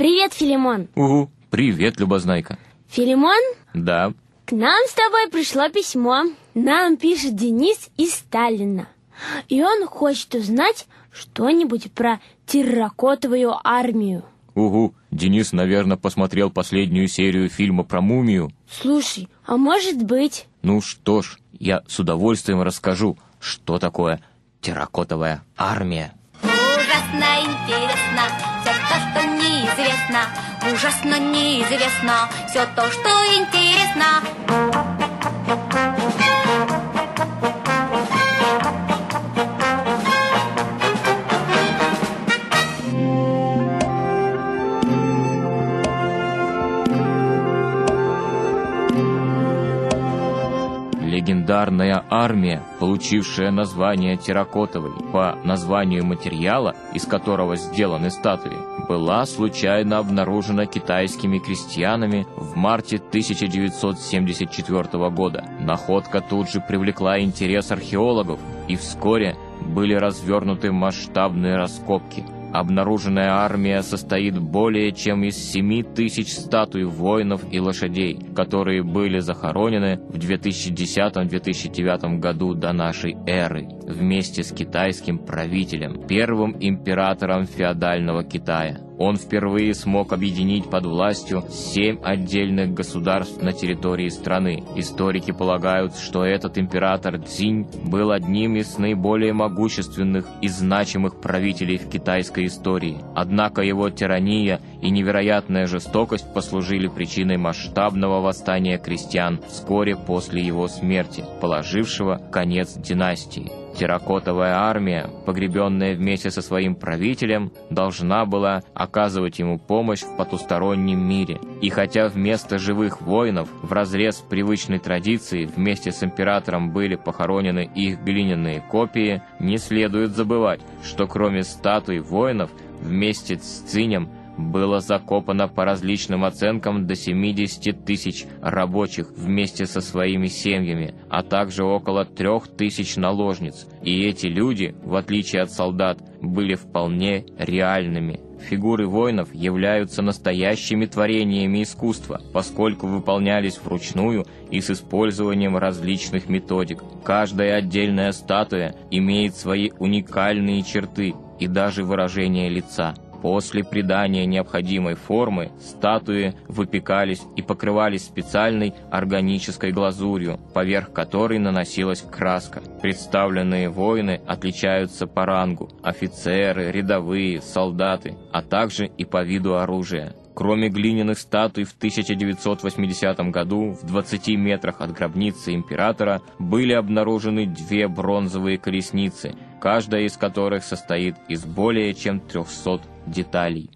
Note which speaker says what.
Speaker 1: Привет, Филимон.
Speaker 2: Угу, привет, Любознайка.
Speaker 1: Филимон,
Speaker 2: Да,
Speaker 1: к нам с тобой пришло письмо. Нам пишет Денис из Сталина. И он хочет узнать что-нибудь про терракотовую армию.
Speaker 2: угу, Денис, наверное, посмотрел последнюю серию фильма про мумию.
Speaker 1: Слушай, а может быть...
Speaker 2: Ну что ж, я с удовольствием расскажу, что такое терракотовая армия.
Speaker 3: Ужасно интересно неизвестно. Ужасно неизвестно все то, что интересно.
Speaker 2: Легендарная армия, получившая название терракотовой по названию материала, из которого сделаны статуи, была случайно обнаружена китайскими крестьянами в марте 1974 года. Находка тут же привлекла интерес археологов, и вскоре были развернуты масштабные раскопки. Обнаруженная армия состоит более чем из 7 тысяч статуй воинов и лошадей, которые были захоронены в 2010-2009 году до нашей эры вместе с китайским правителем, первым императором феодального Китая. Он впервые смог объединить под властью семь отдельных государств на территории страны. Историки полагают, что этот император Цзинь был одним из наиболее могущественных и значимых правителей в китайской истории. Однако его тирания и невероятная жестокость послужили причиной масштабного восстания крестьян вскоре после его смерти, положившего конец династии. Терракотовая армия, погребенная вместе со своим правителем, должна была оказывать ему помощь в потустороннем мире. И хотя вместо живых воинов, в разрез привычной традиции, вместе с императором были похоронены их глиняные копии, не следует забывать, что кроме статуй воинов, вместе с Цинем было закопано по различным оценкам до 70 тысяч рабочих вместе со своими семьями, а также около трех тысяч наложниц. И эти люди, в отличие от солдат, были вполне реальными. Фигуры воинов являются настоящими творениями искусства, поскольку выполнялись вручную и с использованием различных методик. Каждая отдельная статуя имеет свои уникальные черты и даже выражение лица. После придания необходимой формы статуи выпекались и покрывались специальной органической глазурью, поверх которой наносилась краска. Представленные воины отличаются по рангу – офицеры, рядовые, солдаты, а также и по виду оружия. Кроме глиняных статуй в 1980 году в 20 метрах от гробницы императора были обнаружены две бронзовые колесницы, каждая из которых состоит из более чем 300 деталей.